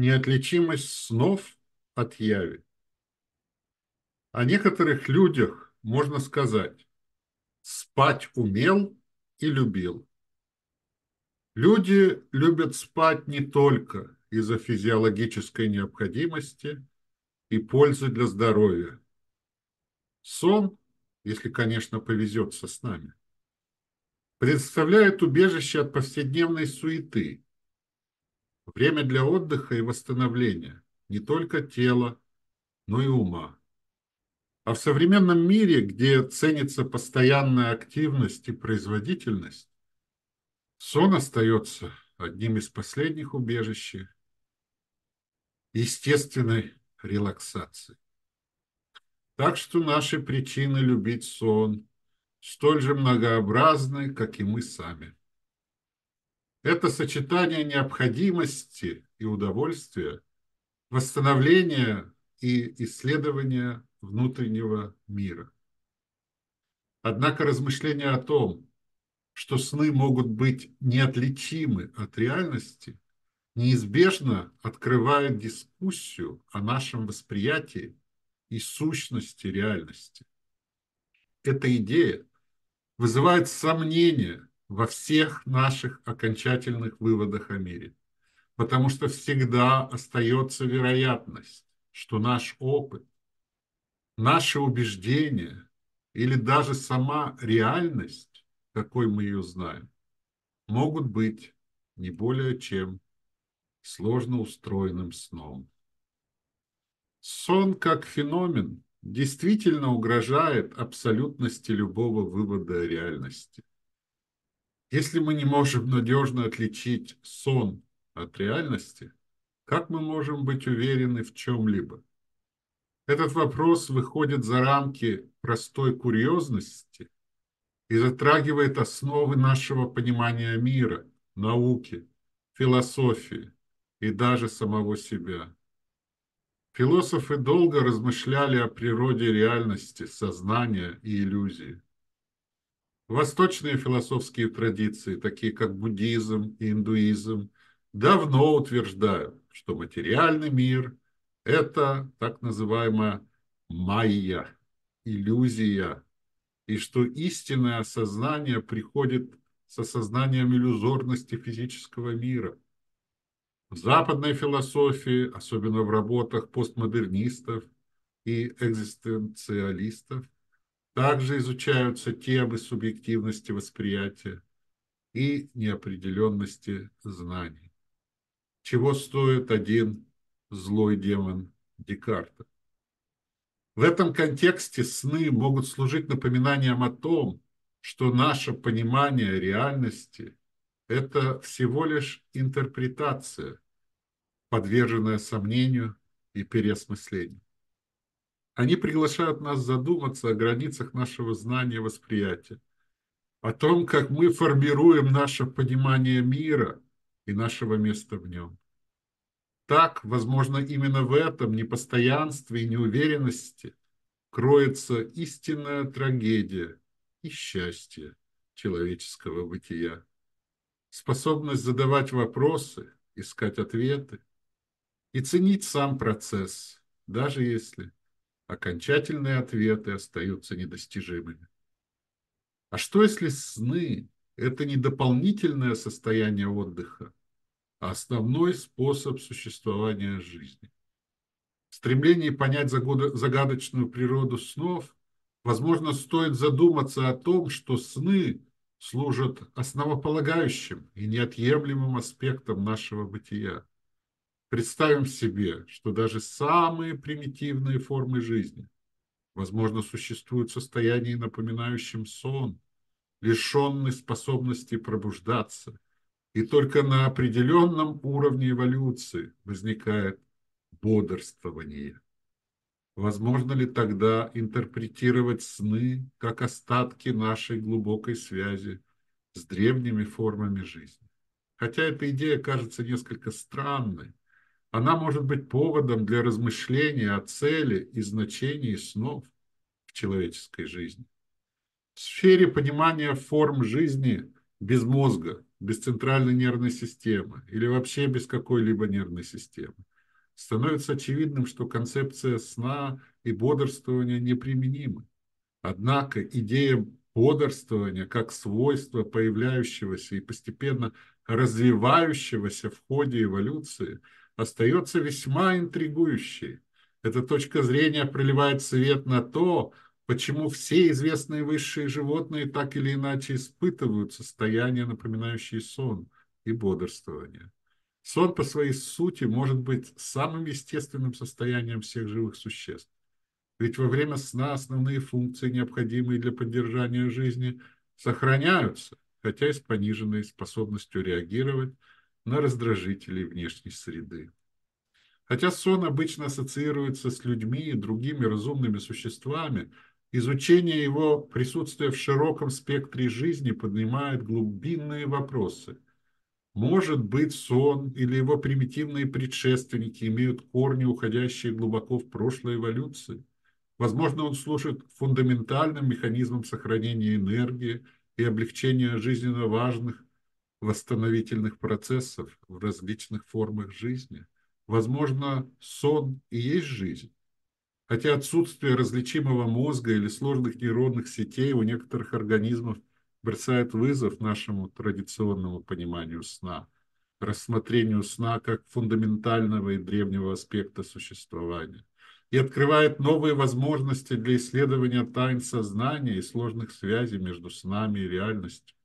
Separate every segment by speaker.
Speaker 1: неотличимость снов от яви. О некоторых людях можно сказать «спать умел и любил». Люди любят спать не только из-за физиологической необходимости и пользы для здоровья. Сон, если, конечно, повезет со снами, представляет убежище от повседневной суеты, время для отдыха и восстановления не только тела, но и ума. А в современном мире, где ценится постоянная активность и производительность, сон остается одним из последних убежищ естественной релаксации. Так что наши причины любить сон столь же многообразны, как и мы сами. Это сочетание необходимости и удовольствия, восстановления и исследования внутреннего мира. Однако размышления о том, что сны могут быть неотличимы от реальности, неизбежно открывают дискуссию о нашем восприятии и сущности реальности. Эта идея вызывает сомнения во всех наших окончательных выводах о мире, потому что всегда остается вероятность, что наш опыт наши убеждения или даже сама реальность, какой мы ее знаем, могут быть не более чем сложно устроенным сном. Сон как феномен действительно угрожает абсолютности любого вывода реальности. Если мы не можем надежно отличить сон от реальности, как мы можем быть уверены в чем-либо? Этот вопрос выходит за рамки простой курьезности и затрагивает основы нашего понимания мира, науки, философии и даже самого себя. Философы долго размышляли о природе реальности, сознания и иллюзии. Восточные философские традиции, такие как буддизм и индуизм, давно утверждают, что материальный мир это так называемая майя, иллюзия, и что истинное осознание приходит с осознанием иллюзорности физического мира. В западной философии, особенно в работах постмодернистов и экзистенциалистов, также изучаются темы субъективности восприятия и неопределенности знаний. Чего стоит один злой демон Декарта. В этом контексте сны могут служить напоминанием о том, что наше понимание реальности – это всего лишь интерпретация, подверженная сомнению и переосмыслению. Они приглашают нас задуматься о границах нашего знания и восприятия, о том, как мы формируем наше понимание мира и нашего места в нем. Так, возможно, именно в этом непостоянстве и неуверенности кроется истинная трагедия и счастье человеческого бытия. Способность задавать вопросы, искать ответы и ценить сам процесс, даже если окончательные ответы остаются недостижимыми. А что если сны – это не дополнительное состояние отдыха, основной способ существования жизни. В стремлении понять загадочную природу снов, возможно, стоит задуматься о том, что сны служат основополагающим и неотъемлемым аспектом нашего бытия. Представим себе, что даже самые примитивные формы жизни, возможно, существуют в состоянии, напоминающем сон, лишенный способности пробуждаться – и только на определенном уровне эволюции возникает бодрствование. Возможно ли тогда интерпретировать сны как остатки нашей глубокой связи с древними формами жизни? Хотя эта идея кажется несколько странной, она может быть поводом для размышления о цели и значении снов в человеческой жизни. В сфере понимания форм жизни без мозга – без центральной нервной системы или вообще без какой-либо нервной системы. становится очевидным, что концепция сна и бодрствования неприменимы. Однако идея бодрствования как свойство появляющегося и постепенно развивающегося в ходе эволюции остается весьма интригующей. Эта точка зрения проливает свет на то, почему все известные высшие животные так или иначе испытывают состояние, напоминающее сон и бодрствование. Сон по своей сути может быть самым естественным состоянием всех живых существ. Ведь во время сна основные функции, необходимые для поддержания жизни, сохраняются, хотя и с пониженной способностью реагировать на раздражители внешней среды. Хотя сон обычно ассоциируется с людьми и другими разумными существами, изучение его присутствия в широком спектре жизни поднимает глубинные вопросы. Может быть, сон или его примитивные предшественники имеют корни, уходящие глубоко в прошлое эволюции? Возможно, он служит фундаментальным механизмом сохранения энергии и облегчения жизненно важных восстановительных процессов в различных формах жизни. Возможно, сон и есть жизнь. Хотя отсутствие различимого мозга или сложных нейронных сетей у некоторых организмов бросает вызов нашему традиционному пониманию сна, рассмотрению сна как фундаментального и древнего аспекта существования и открывает новые возможности для исследования тайн сознания и сложных связей между снами и реальностью.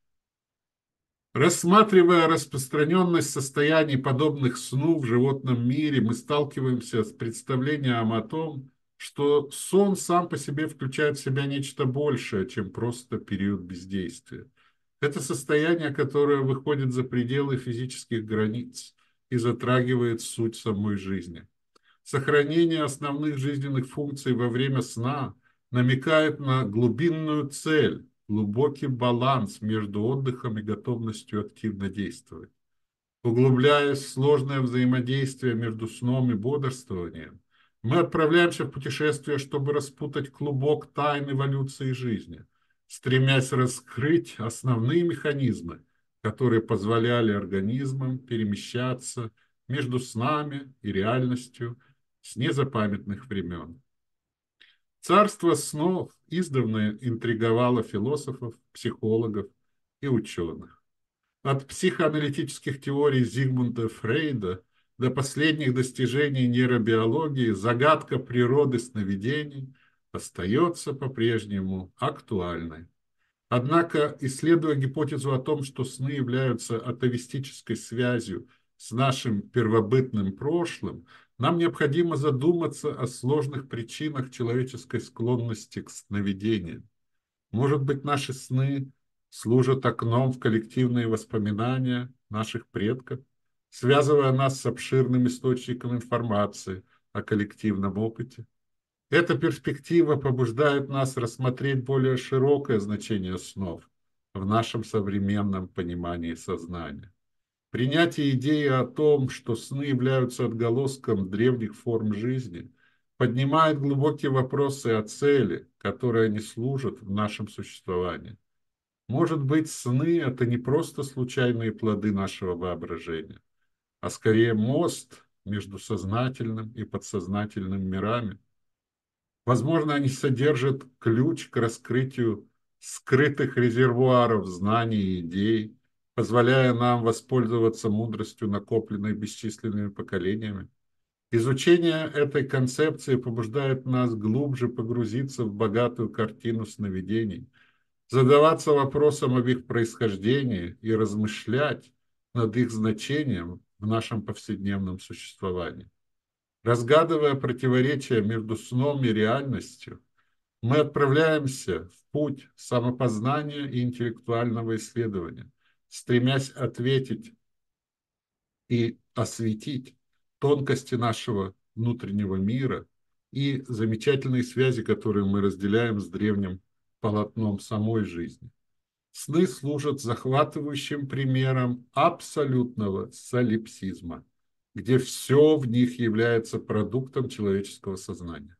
Speaker 1: Рассматривая распространенность состояний, подобных сну в животном мире, мы сталкиваемся с представлением о том, что сон сам по себе включает в себя нечто большее, чем просто период бездействия. Это состояние, которое выходит за пределы физических границ и затрагивает суть самой жизни. Сохранение основных жизненных функций во время сна намекает на глубинную цель, глубокий баланс между отдыхом и готовностью активно действовать. Углубляясь в сложное взаимодействие между сном и бодрствованием, мы отправляемся в путешествие, чтобы распутать клубок тайн эволюции жизни, стремясь раскрыть основные механизмы, которые позволяли организмам перемещаться между снами и реальностью – с незапамятных времен. Царство снов издавна интриговало философов, психологов и ученых. От психоаналитических теорий Зигмунда Фрейда до последних достижений нейробиологии загадка природы сновидений остается по-прежнему актуальной. Однако, исследуя гипотезу о том, что сны являются атовистической связью с нашим первобытным прошлым, нам необходимо задуматься о сложных причинах человеческой склонности к сновидениям. Может быть, наши сны служат окном в коллективные воспоминания наших предков, связывая нас с обширным источником информации о коллективном опыте. Эта перспектива побуждает нас рассмотреть более широкое значение снов в нашем современном понимании сознания. Принятие идеи о том, что сны являются отголоском древних форм жизни, поднимает глубокие вопросы о цели, которой они служат в нашем существовании. Может быть, сны – это не просто случайные плоды нашего воображения, а скорее мост между сознательным и подсознательным мирами. Возможно, они содержат ключ к раскрытию скрытых резервуаров знаний и идей, позволяя нам воспользоваться мудростью, накопленной бесчисленными поколениями. Изучение этой концепции побуждает нас глубже погрузиться в богатую картину сновидений, задаваться вопросом об их происхождении и размышлять над их значением в нашем повседневном существовании. Разгадывая противоречия между сном и реальностью, мы отправляемся в путь самопознания и интеллектуального исследования стремясь ответить и осветить тонкости нашего внутреннего мира и замечательные связи, которые мы разделяем с древним полотном самой жизни. Сны служат захватывающим примером абсолютного солипсизма, где все в них является продуктом человеческого сознания.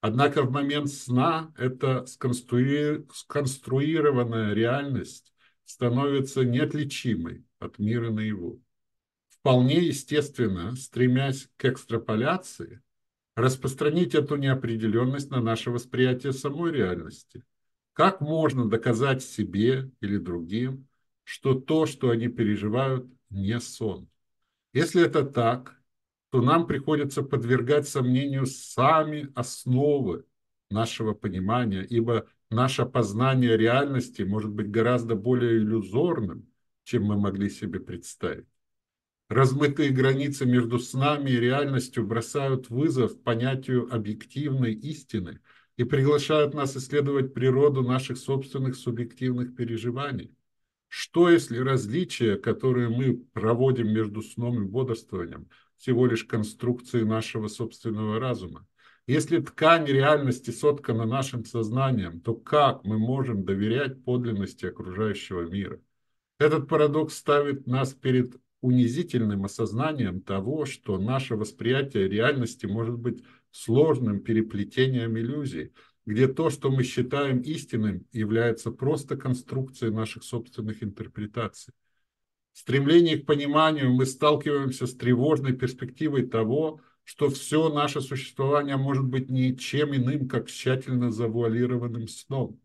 Speaker 1: Однако в момент сна эта сконструированная реальность становится неотличимой от мира наяву. Вполне естественно, стремясь к экстраполяции, распространить эту неопределенность на наше восприятие самой реальности. Как можно доказать себе или другим, что то, что они переживают, не сон? Если это так, то нам приходится подвергать сомнению сами основы нашего понимания, ибо наше познание реальности может быть гораздо более иллюзорным, чем мы могли себе представить. Размытые границы между снами и реальностью бросают вызов понятию объективной истины и приглашают нас исследовать природу наших собственных субъективных переживаний. Что, если различия, которые мы проводим между сном и бодрствованием, всего лишь конструкции нашего собственного разума? Если ткань реальности соткана нашим сознанием, то как мы можем доверять подлинности окружающего мира? Этот парадокс ставит нас перед унизительным осознанием того, что наше восприятие реальности может быть сложным переплетением иллюзий, где то, что мы считаем истинным, является просто конструкцией наших собственных интерпретаций. В стремлении к пониманию мы сталкиваемся с тревожной перспективой того, что все наше существование может быть ничем иным, как тщательно завуалированным сном.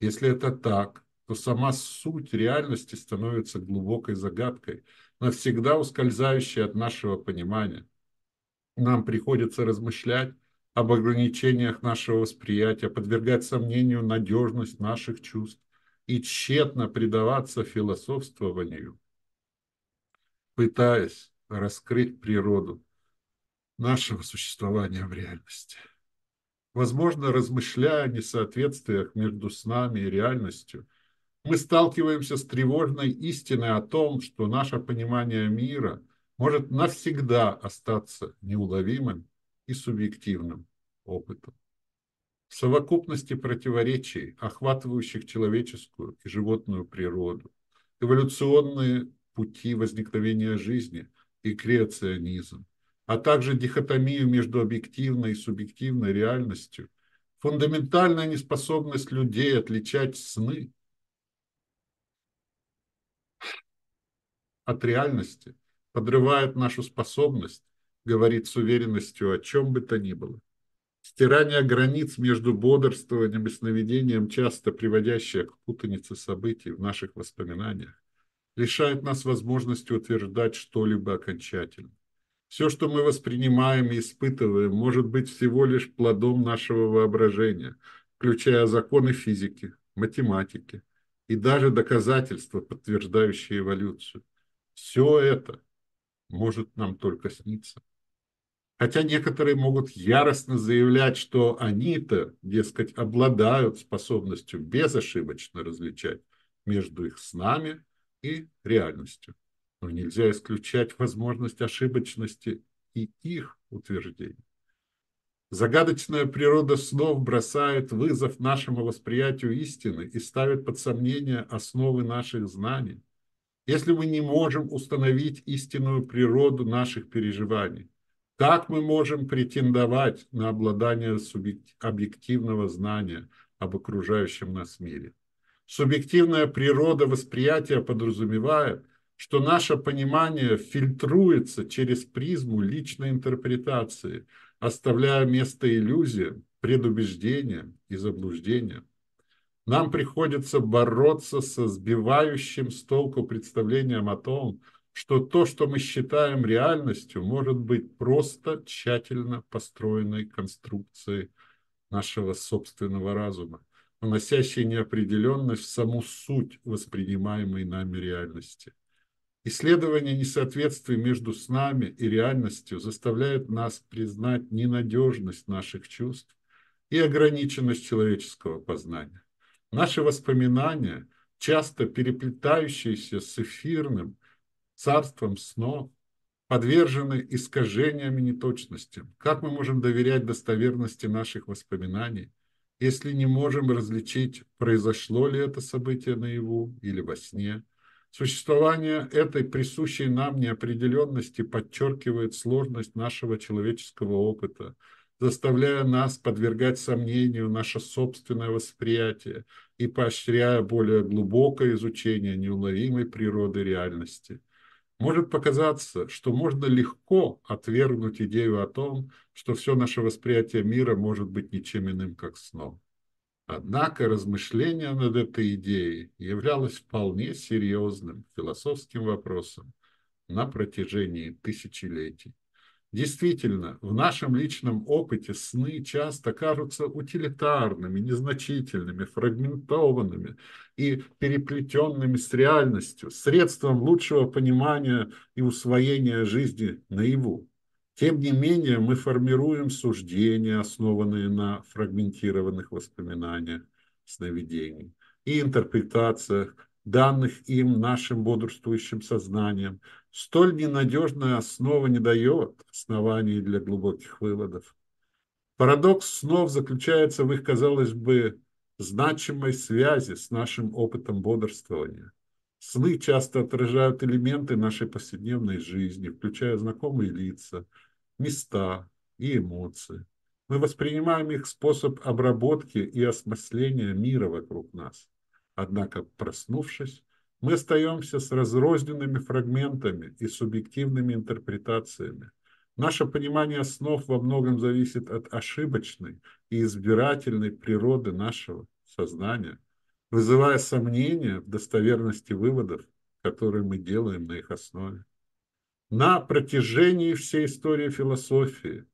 Speaker 1: Если это так, то сама суть реальности становится глубокой загадкой, навсегда ускользающей от нашего понимания. Нам приходится размышлять об ограничениях нашего восприятия, подвергать сомнению надежность наших чувств и тщетно предаваться философствованию, пытаясь раскрыть природу нашего существования в реальности. Возможно, размышляя о несоответствиях между снами и реальностью, мы сталкиваемся с тревожной истиной о том, что наше понимание мира может навсегда остаться неуловимым и субъективным опытом. В совокупности противоречий, охватывающих человеческую и животную природу, эволюционные пути возникновения жизни и креационизм, а также дихотомию между объективной и субъективной реальностью, фундаментальная неспособность людей отличать сны от реальности подрывает нашу способность говорить с уверенностью о чем бы то ни было. Стирание границ между бодрствованием и сновидением, часто приводящее к путанице событий в наших воспоминаниях, лишает нас возможности утверждать что-либо окончательно. Все, что мы воспринимаем и испытываем, может быть всего лишь плодом нашего воображения, включая законы физики, математики и даже доказательства, подтверждающие эволюцию. Все это может нам только сниться. Хотя некоторые могут яростно заявлять, что они-то, дескать, обладают способностью безошибочно различать между их снами и реальностью. Но нельзя исключать возможность ошибочности и их утверждений. Загадочная природа снов бросает вызов нашему восприятию истины и ставит под сомнение основы наших знаний. Если мы не можем установить истинную природу наших переживаний, как мы можем претендовать на обладание объективного знания об окружающем нас мире? Субъективная природа восприятия подразумевает, что наше понимание фильтруется через призму личной интерпретации, оставляя место иллюзиям, предубеждениям и заблуждениям. Нам приходится бороться со сбивающим с толку представлением о том, что то, что мы считаем реальностью, может быть просто тщательно построенной конструкцией нашего собственного разума, вносящей неопределенность в саму суть воспринимаемой нами реальности. Исследование несоответствий между с нами и реальностью заставляет нас признать ненадежность наших чувств и ограниченность человеческого познания. Наши воспоминания, часто переплетающиеся с эфирным, царством снов, подвержены искажениям и неточностям. Как мы можем доверять достоверности наших воспоминаний, если не можем различить, произошло ли это событие наяву или во сне? Существование этой присущей нам неопределенности подчеркивает сложность нашего человеческого опыта, заставляя нас подвергать сомнению наше собственное восприятие и поощряя более глубокое изучение неуловимой природы реальности – может показаться, что можно легко отвергнуть идею о том, что все наше восприятие мира может быть ничем иным, как сном. Однако размышление над этой идеей являлось вполне серьезным философским вопросом на протяжении тысячелетий. Действительно, в нашем личном опыте сны часто кажутся утилитарными, незначительными, фрагментованными и переплетенными с реальностью, средством лучшего понимания и усвоения жизни наяву. Тем не менее, мы формируем суждения, основанные на фрагментированных воспоминаниях сновидений и интерпретациях, данных им нашим бодрствующим сознанием, Столь ненадежная основа не дает оснований для глубоких выводов. Парадокс снов заключается в их, казалось бы, значимой связи с нашим опытом бодрствования. Сны часто отражают элементы нашей повседневной жизни, включая знакомые лица, места и эмоции. Мы воспринимаем их способ обработки и осмысления мира вокруг нас. Однако, проснувшись, мы остаемся с разрозненными фрагментами и субъективными интерпретациями. Наше понимание снов во многом зависит от ошибочной и избирательной природы нашего сознания, вызывая сомнения в достоверности выводов, которые мы делаем на их основе. На протяжении всей истории философии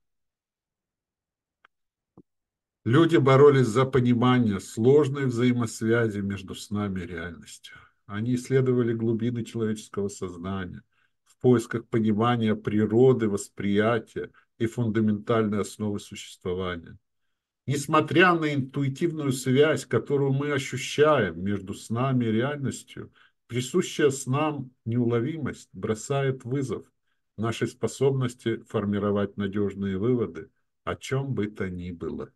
Speaker 1: люди боролись за понимание сложной взаимосвязи между снами и реальностью. Они исследовали глубины человеческого сознания в поисках понимания природы, восприятия и фундаментальной основы существования. Несмотря на интуитивную связь, которую мы ощущаем между снами и реальностью, присущая снам неуловимость бросает вызов нашей способности формировать надежные выводы о чем бы то ни было.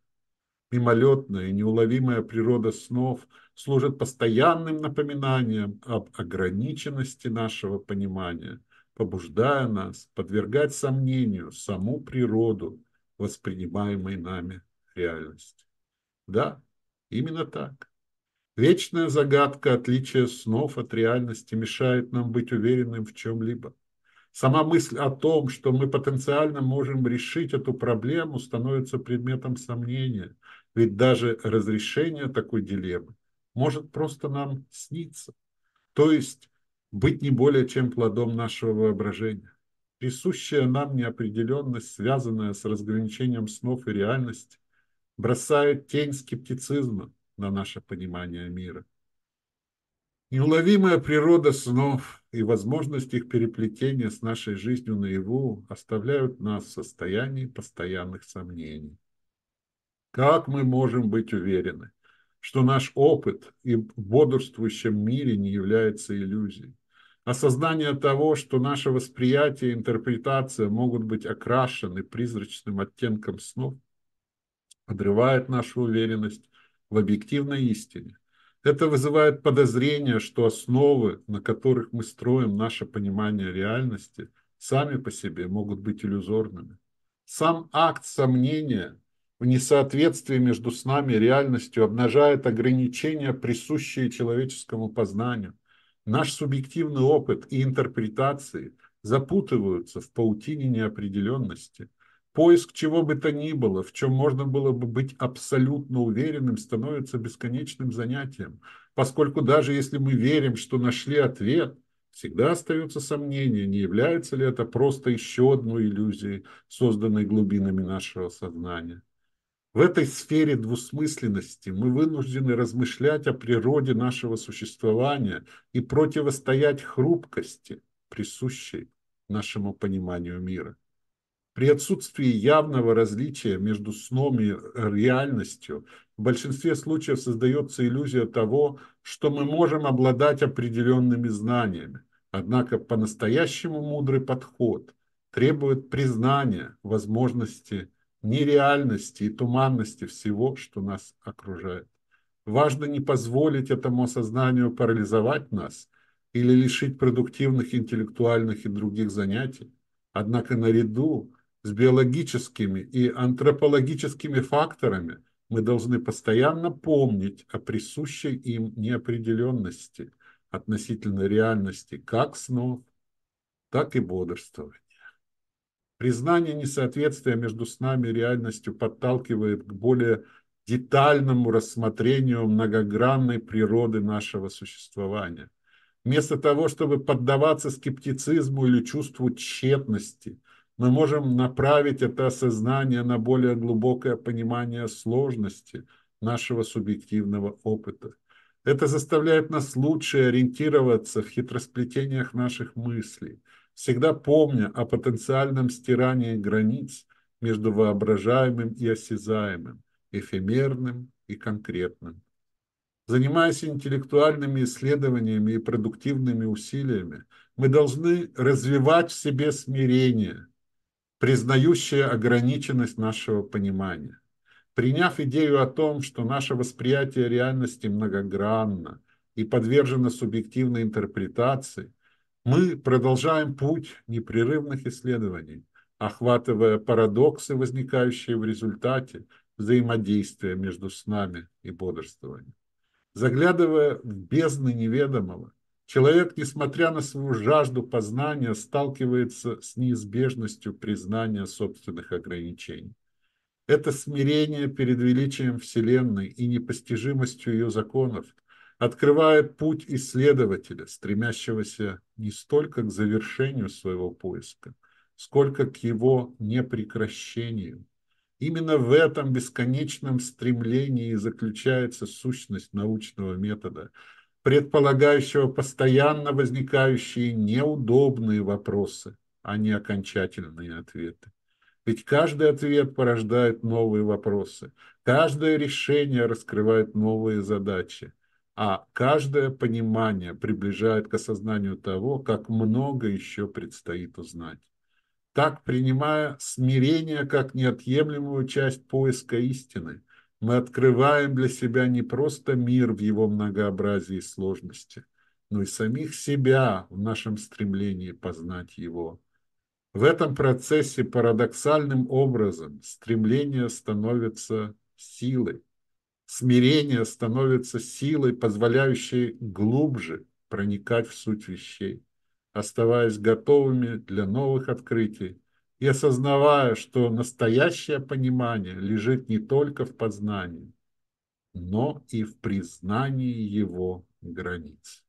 Speaker 1: Мимолетная и неуловимая природа снов служит постоянным напоминанием об ограниченности нашего понимания, побуждая нас подвергать сомнению саму природу воспринимаемой нами реальности. Да, именно так. Вечная загадка отличия снов от реальности мешает нам быть уверенным в чем-либо. Сама мысль о том, что мы потенциально можем решить эту проблему, становится предметом сомнения, ведь даже разрешение такой дилеммы может просто нам сниться, то есть быть не более чем плодом нашего воображения. Присущая нам неопределенность, связанная с разграничением снов и реальности, бросает тень скептицизма на наше понимание мира. Неуловимая природа снов и возможность их переплетения с нашей жизнью наяву оставляют нас в состоянии постоянных сомнений. Как мы можем быть уверены, что наш опыт и в бодрствующем мире не является иллюзией? Осознание того, что наше восприятие и интерпретация могут быть окрашены призрачным оттенком снов, подрывает нашу уверенность в объективной истине. Это вызывает подозрение, что основы, на которых мы строим наше понимание реальности, сами по себе могут быть иллюзорными. Сам акт сомнения в несоответствии между снами и реальностью обнажает ограничения, присущие человеческому познанию. Наш субъективный опыт и интерпретации запутываются в паутине неопределенности. Поиск чего бы то ни было, в чем можно было бы быть абсолютно уверенным, становится бесконечным занятием, поскольку даже если мы верим, что нашли ответ, всегда остается сомнение, не является ли это просто еще одной иллюзией, созданной глубинами нашего сознания. В этой сфере двусмысленности мы вынуждены размышлять о природе нашего существования и противостоять хрупкости, присущей нашему пониманию мира. При отсутствии явного различия между сном и реальностью в большинстве случаев создается иллюзия того, что мы можем обладать определенными знаниями. Однако по-настоящему мудрый подход требует признания возможности нереальности и туманности всего, что нас окружает. Важно не позволить этому осознанию парализовать нас или лишить продуктивных интеллектуальных и других занятий. Однако наряду с биологическими и антропологическими факторами мы должны постоянно помнить о присущей им неопределенности относительно реальности как снов, так и бодрствование. Признание несоответствия между снами и реальностью подталкивает к более детальному рассмотрению многогранной природы нашего существования. Вместо того, чтобы поддаваться скептицизму или чувству тщетности, мы можем направить это осознание на более глубокое понимание сложности нашего субъективного опыта. Это заставляет нас лучше ориентироваться в хитросплетениях наших мыслей, всегда помня о потенциальном стирании границ между воображаемым и осязаемым, эфемерным и конкретным. Занимаясь интеллектуальными исследованиями и продуктивными усилиями, мы должны развивать в себе смирение, признающее ограниченность нашего понимания. Приняв идею о том, что наше восприятие реальности многогранно и подвержено субъективной интерпретации, мы продолжаем путь непрерывных исследований, охватывая парадоксы, возникающие в результате взаимодействия между снами и бодрствованием. Заглядывая в бездны неведомого, человек, несмотря на свою жажду познания, сталкивается с неизбежностью признания собственных ограничений. Это смирение перед величием Вселенной и непостижимостью ее законов открывает путь исследователя, стремящегося не столько к завершению своего поиска, сколько к его непрекращению. Именно в этом бесконечном стремлении заключается сущность научного метода, предполагающего постоянно возникающие неудобные вопросы, а не окончательные ответы. Ведь каждый ответ порождает новые вопросы, каждое решение раскрывает новые задачи, а каждое понимание приближает к осознанию того, как много еще предстоит узнать. Так, принимая смирение как неотъемлемую часть поиска истины, мы открываем для себя не просто мир в его многообразии и сложности, но и самих себя в нашем стремлении познать его. В этом процессе парадоксальным образом стремление становится силой. Смирение становится силой, позволяющей глубже проникать в суть вещей, оставаясь готовыми для новых открытий и осознавая, что настоящее понимание лежит не только в познании, но и в признании его границ.